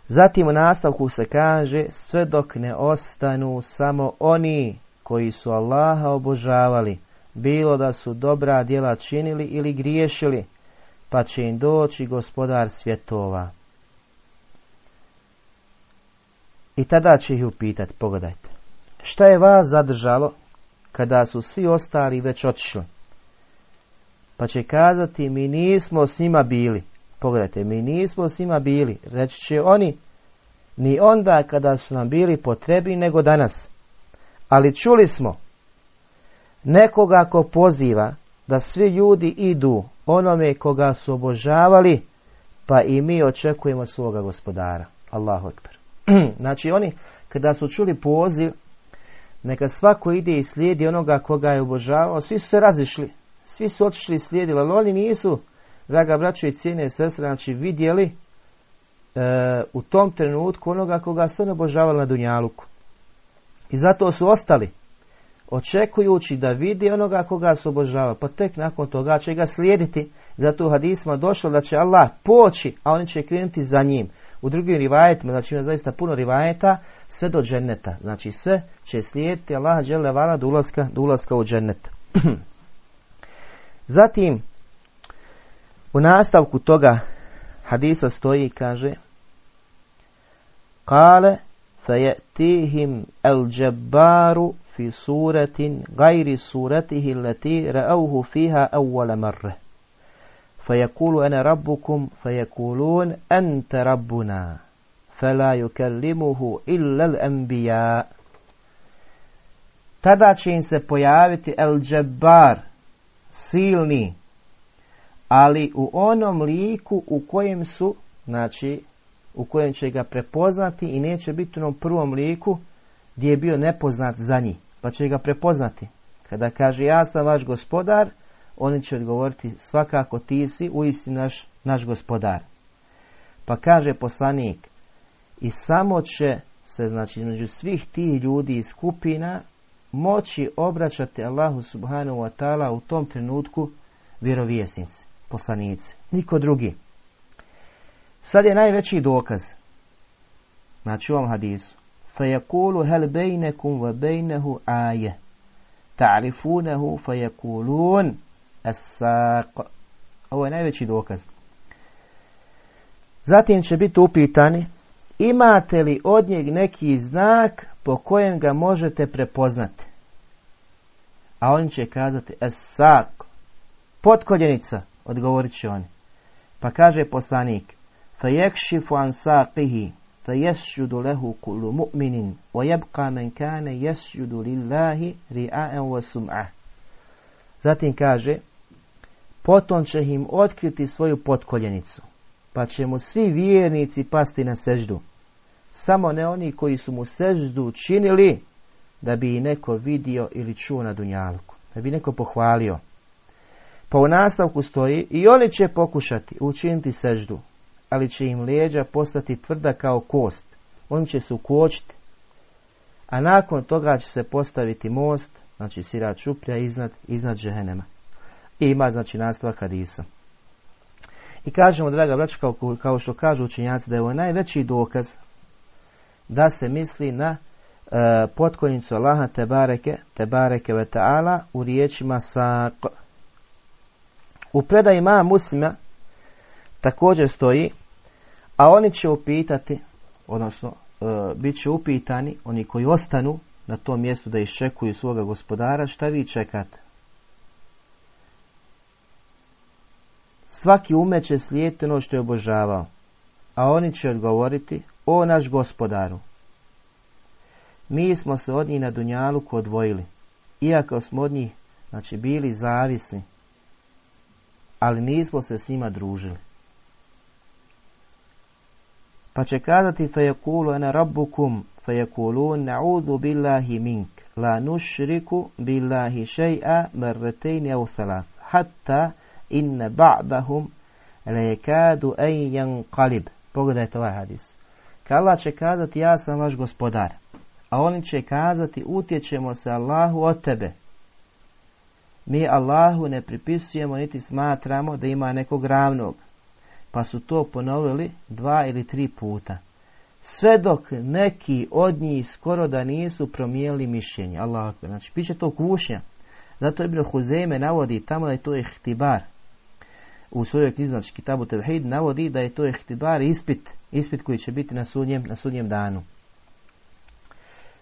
Zatim u nastavku se kaže sve dok ne ostanu samo oni koji su Allaha obožavali, bilo da su dobra djela činili ili griješili, pa će im doći gospodar svjetova. I tada će ih upitati, pogledajte, šta je vas zadržalo kada su svi ostali već otišli? Pa će kazati, mi nismo s njima bili. Pogledajte, mi nismo s njima bili. Reći će oni, ni onda kada su nam bili potrebi, nego danas. Ali čuli smo nekoga ko poziva da svi ljudi idu onome koga su obožavali, pa i mi očekujemo svoga gospodara. Allahu ekber. znači oni, kada su čuli poziv, neka svako ide i slijedi onoga koga je obožavao, svi su se razišli, svi su otišli i slijedili, ali oni nisu, draga braćo i cijene sestre, znači vidjeli e, u tom trenutku onoga koga su oni obožavali na Dunjaluku. I zato su ostali, očekujući da vidi onoga koga su obožava, pa tek nakon toga će ga slijediti. Zato u hadisma došlo da će Allah poći, a oni će krenuti za njim. U drugim rivajetima, znači ima zaista puno rivajeta, sve do dženneta. Znači sve će slijediti Allah žele vala do ulaska, do ulaska u džennet. Zatim, u nastavku toga hadisa stoji i kaže Kale فيأتيهم الجبار في سورة غير سورته التي رأوه فيها أول مرة فيقول أنا ربكم فيقولون أنت ربنا فلا يكلمه إلا الأنبياء Tada će im se pojaviti El Jabbar, silni, ali u onom liku u kojem su, znači, u kojem će ga prepoznati i neće biti u onom prvom liku gdje je bio nepoznat za njih. Pa će ga prepoznati. Kada kaže ja sam vaš gospodar, oni će odgovoriti svakako ti si uistinu naš, naš gospodar. Pa kaže poslanik i samo će se znači između svih tih ljudi i skupina moći obraćati Allahu subhanahu wa ta'ala u tom trenutku vjerovjesnici, poslanici, niko drugi. Sad je najveći dokaz. Znači u ovom hadisu. فَيَقُولُ هَلْ بَيْنَكُمْ وَبَيْنَهُ آيَةٌ تَعْرِفُونَهُ فَيَقُولُونَ السَّاقَ Ovo je najveći dokaz. Zatim će biti upitani imate li od njeg neki znak po kojem ga možete prepoznati? A on će kazati esak, potkoljenica, odgovorit će oni. Pa kaže poslanik, فيكشف عن ساقه فيسجد له كل مؤمن ويبقى من كان يسجد لله رئاء وسمعة Zatim kaže, potom će im otkriti svoju potkoljenicu, pa će mu svi vjernici pasti na seždu. Samo ne oni koji su mu seždu činili da bi i neko vidio ili čuo na dunjalku, da bi neko pohvalio. Pa u nastavku stoji i oni će pokušati učiniti seždu, ali će im leđa postati tvrda kao kost. Oni će se ukočiti. A nakon toga će se postaviti most, znači sirat šuplja iznad, iznad džehenema. I ima znači nastavak hadisa. I kažemo, draga braća, kao, kao što kažu učenjaci, da je ovo najveći dokaz da se misli na e, potkonjicu Allaha Tebareke, Tebareke ve ta'ala u riječima sa u predajima muslima također stoji, a oni će upitati, odnosno e, bit će upitani, oni koji ostanu na tom mjestu da iščekuju svoga gospodara, šta vi čekate? Svaki umet će slijediti ono što je obožavao, a oni će odgovoriti, o naš gospodaru, mi smo se od njih na Dunjaluku odvojili, iako smo od njih znači, bili zavisni, ali nismo se s njima družili. Pa će kazati fejekulu ene rabbukum fejekulun na'udhu billahi mink la nušriku billahi še'a marretejni au hatta inne ba'dahum lekadu en janqalib. Pogledajte ovaj hadis. Kala će kazati ja sam vaš gospodar a oni će kazati utječemo se Allahu od tebe. Mi Allahu ne pripisujemo niti smatramo da ima nekog ravnog. Pa su to ponovili dva ili tri puta. Sve dok neki od njih skoro da nisu promijenili mišljenje. Allah, znači, piće to kušnja. Zato Ibn Huzeme navodi tamo da je to ihtibar. U svojoj knjizi, znači Kitabu Tevhid, navodi da je to ihtibar ispit. Ispit koji će biti na sudnjem, na sudnjem danu.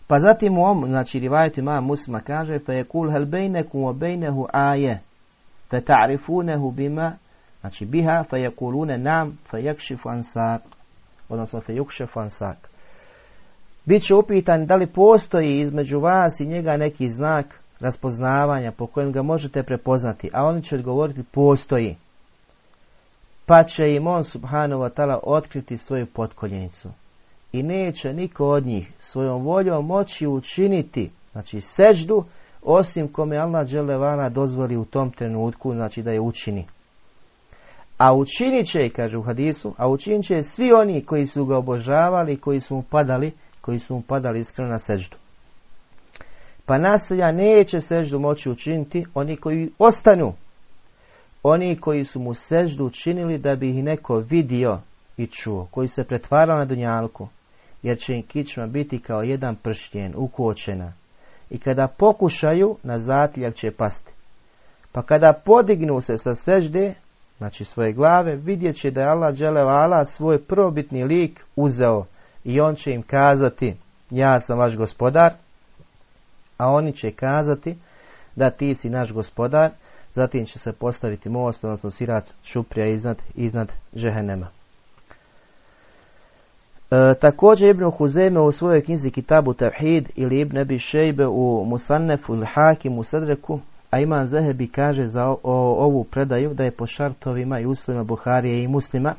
Pa zatim u ovom, znači ima muslima kaže fa yakul hal bainakum wa bainahu aje fa ta'rifunahu bima znači biha fa yakuluna nam fa yakshifu an saq odnosno fa yukshifu an saq Biće upitan da li postoji između vas i njega neki znak raspoznavanja po kojem ga možete prepoznati, a oni će odgovoriti postoji. Pa će im on subhanahu wa ta'ala otkriti svoju potkoljenicu i neće niko od njih svojom voljom moći učiniti, znači seždu, osim kome Allah Đelevana dozvoli u tom trenutku, znači da je učini. A učinit će, kaže u hadisu, a učinit će svi oni koji su ga obožavali, koji su mu padali, koji su mu padali iskreno na seždu. Pa nasilja neće seždu moći učiniti oni koji ostanu, oni koji su mu seždu učinili da bi ih neko vidio i čuo, koji se pretvarao na dunjalku, jer će im kičma biti kao jedan pršljen, ukočena. I kada pokušaju, na zatljak će pasti. Pa kada podignu se sa sežde, znači svoje glave, vidjet će da je Allah dželevala svoj probitni lik uzeo i on će im kazati, ja sam vaš gospodar, a oni će kazati da ti si naš gospodar, zatim će se postaviti most, odnosno sirat šuprija iznad, iznad žehenema. E, također Ibn Huzeme u svojoj knjizi Kitabu Tavhid ili Ibn Abi Šejbe u Musannefu ili Hakim u Sadreku, a Iman Zahebi kaže za o, ovu predaju da je po šartovima i uslima Buharije i muslima.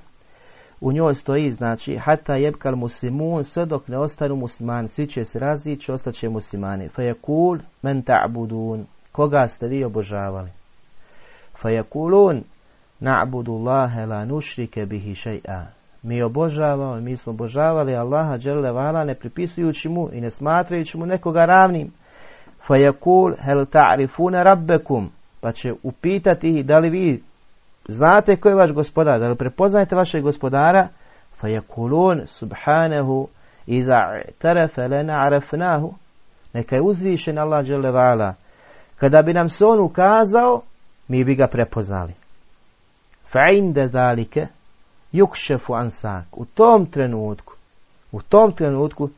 U njoj stoji znači hata jebkal muslimun sve dok ne ostanu muslimani. Svi će se razići, ostaće muslimani. Fajakul men ta'budun. Koga ste vi obožavali? Fajakulun na'budu Allahe la nušrike bihi šaj'a mi obožavamo, mi smo obožavali Allaha dželle vala ne pripisujući mu i ne smatrajući mu nekoga ravnim. Fajakul hel ta'rifuna rabbekum. Pa će upitati da li vi znate ko je vaš gospodar, da li prepoznajete vašeg gospodara? Fajakulun subhanahu iza tarefe lena arafnahu. Neka je uzvišen Allah dželle vala. Kada bi nam se on ukazao, mi bi ga prepoznali. Fa'inde zalike, yukšefu ansak. U tom trenutku, u tom trenutku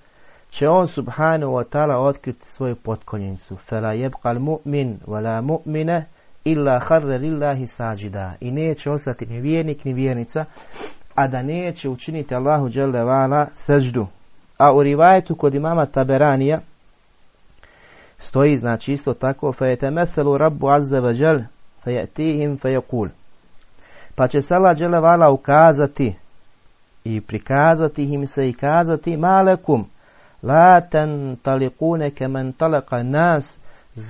će on subhanahu wa ta'ala otkriti svoju potkonjencu. Fela jebqal mu'min wala mu'mine illa harre lillahi sađida. I neće ostati ni vjernik ni vjernica, a da neće učiniti Allahu dželle vala seždu. A u rivajetu kod imama Taberanija stoji znači isto tako fe yetemethelu rabbu azza fe yaqul pa će Sala Đelevala ukazati i prikazati im se i kazati malekum la ten talikune kemen talaka nas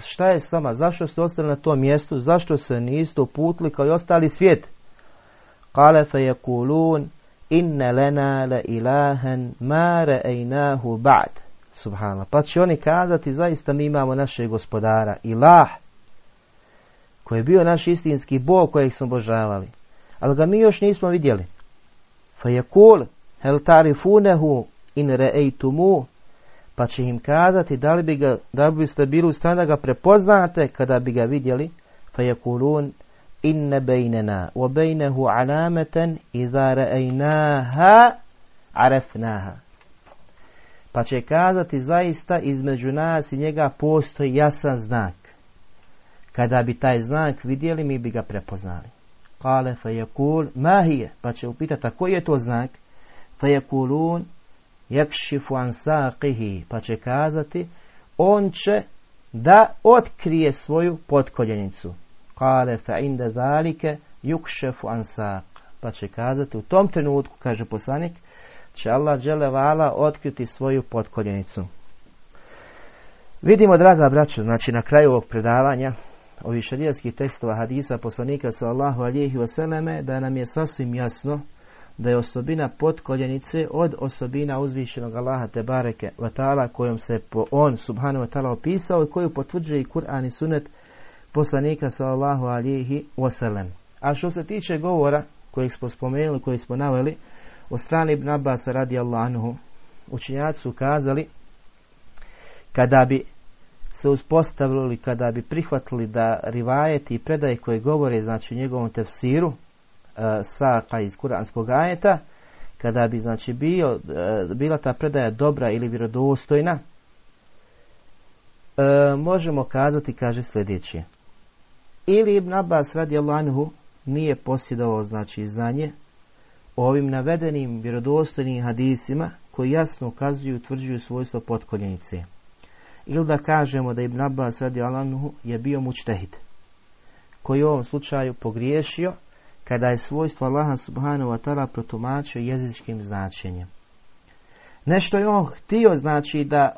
šta je s vama, zašto ste ostali na tom mjestu, zašto se niste uputili kao i ostali svijet? Kale fe jekulun inne lena la ilahen ma re'ejnahu ba'd. Subhanallah. Pa će oni kazati, zaista mi imamo našeg gospodara, ilah, koji je bio naš istinski Bog kojeg smo obožavali ali ga mi još nismo vidjeli. Fa je kul, hel tarifunehu in reejtumu, pa će im kazati da li, bi ga, da li biste bili u stanju da ga prepoznate kada bi ga vidjeli, fa je kulun inne bejnena, wa bejnehu alameten, iza reejnaha, arefnaha. Pa će kazati zaista između nas i njega postoji jasan znak. Kada bi taj znak vidjeli, mi bi ga prepoznali. Kale fa yakul ma hije, pa će upitati a koji je to znak? Fa yakulun yakšifu an saqihi, pa će kazati on će da otkrije svoju potkoljenicu. Kale fa inda zalike yukšefu an saq, pa će kazati u tom trenutku, kaže poslanik, će Allah vala otkriti svoju potkoljenicu. Vidimo, draga braćo, znači na kraju ovog predavanja, ovih šarijatskih tekstova hadisa poslanika sallahu alihi vseleme, da nam je sasvim jasno da je osobina potkoljenice od osobina uzvišenog Allaha te bareke vatala kojom se po on subhanahu wa ta'ala opisao i koju potvrđuje i Kur'an i sunet poslanika sallahu alihi wasallam. A što se tiče govora kojeg smo spomenuli, koji smo naveli, od strane Ibn Abbas radi anhu, učinjaci su kazali kada bi se uspostavili, kada bi prihvatili da rivajeti i predaje koje govore, znači u njegovom tefsiru, e, saka iz kuranskog ajeta, kada bi znači bio, e, bila ta predaja dobra ili vjerodostojna, e, možemo kazati, kaže sljedeće. Ili Ibn Abbas radi anhu nije posjedovao znači znanje, ovim navedenim vjerodostojnim hadisima koji jasno ukazuju i utvrđuju svojstvo potkoljenice. Ili da kažemo da Ibn Abbas radi Alanhu je bio mučtehid, koji u ovom slučaju pogriješio kada je svojstvo Allaha subhanahu wa ta'ala protumačio jezičkim značenjem. Nešto je on htio, znači, da,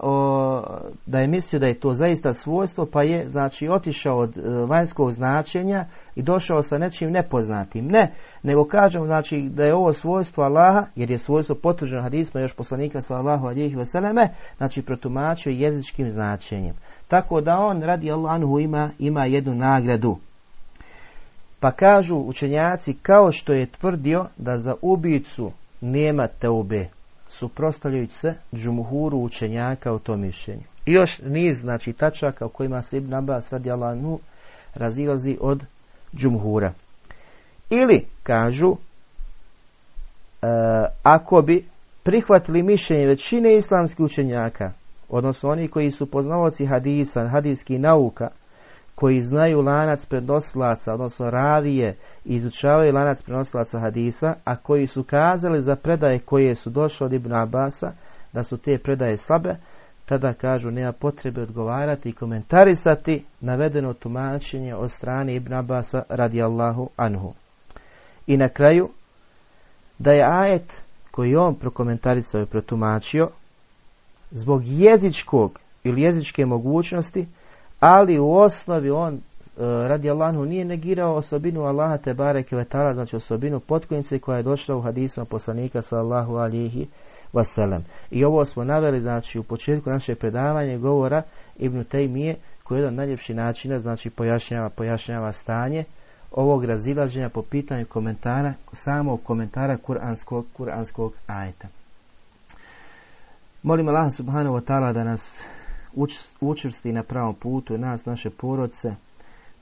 da je mislio da je to zaista svojstvo, pa je, znači, otišao od e, vanjskog značenja i došao sa nečim nepoznatim. Ne, nego kažemo, znači, da je ovo svojstvo Allaha, jer je svojstvo potvrđeno hadisma još poslanika sallahu alijih veseleme, znači, protumačio jezičkim značenjem. Tako da on, radi Allahu, ima, ima jednu nagradu. Pa kažu učenjaci, kao što je tvrdio da za ubicu nema teube, suprostavljajući se džumuhuru učenjaka u tom mišljenju. I još niz znači tačaka u kojima se Ibn Abbas radi razilazi od džumhura. Ili kažu e, ako bi prihvatili mišljenje većine islamskih učenjaka, odnosno oni koji su poznavaoci hadisa, hadijskih nauka, koji znaju lanac prenosilaca, odnosno ravije, izučavaju lanac prenosilaca hadisa, a koji su kazali za predaje koje su došle od Ibn Abasa, da su te predaje slabe, tada kažu nema potrebe odgovarati i komentarisati navedeno tumačenje od strane Ibn Abasa radijallahu anhu. I na kraju, da je ajet koji on prokomentarisao i protumačio, zbog jezičkog ili jezičke mogućnosti, ali u osnovi on e, radi Allahu nije negirao osobinu Allaha te bareke vetala, znači osobinu potkojnice koja je došla u hadisma poslanika sallahu alihi wasalam. I ovo smo naveli znači u početku našeg predavanja govora Ibn Taymije koji je jedan najljepši načina znači pojašnjava, pojašnjava stanje ovog razilaženja po pitanju komentara, samog komentara kuranskog, kuranskog ajeta. Molim Allah subhanahu wa ta'ala da nas učvrsti na pravom putu nas, naše porodce,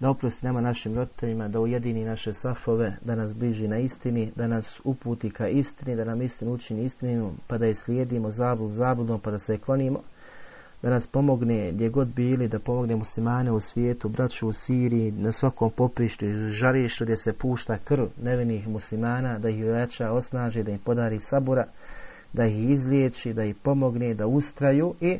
da oprosti nama našim roditeljima, da ujedini naše safove, da nas bliži na istini, da nas uputi ka istini, da nam istinu učini istinu, pa da je slijedimo zablud zabludom, pa da se klonimo, da nas pomogne gdje god bili, da pomogne muslimane u svijetu, braću u Siriji, na svakom poprištu, žarištu gdje se pušta krv nevinih muslimana, da ih veća osnaži, da im podari sabura, da ih izliječi, da ih pomogne, da ustraju i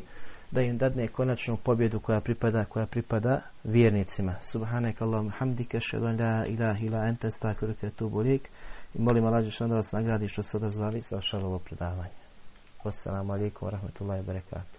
da im dadne konačnu pobjedu koja pripada koja pripada vjernicima. Subhanak Allahumma hamdika an la ilaha anta astaghfiruka wa atubu ilaik. I molim Allah da vas nagradi što se odazvali za ovo predavanje. Wassalamu alaikum wa rahmatullahi wa barakatuh.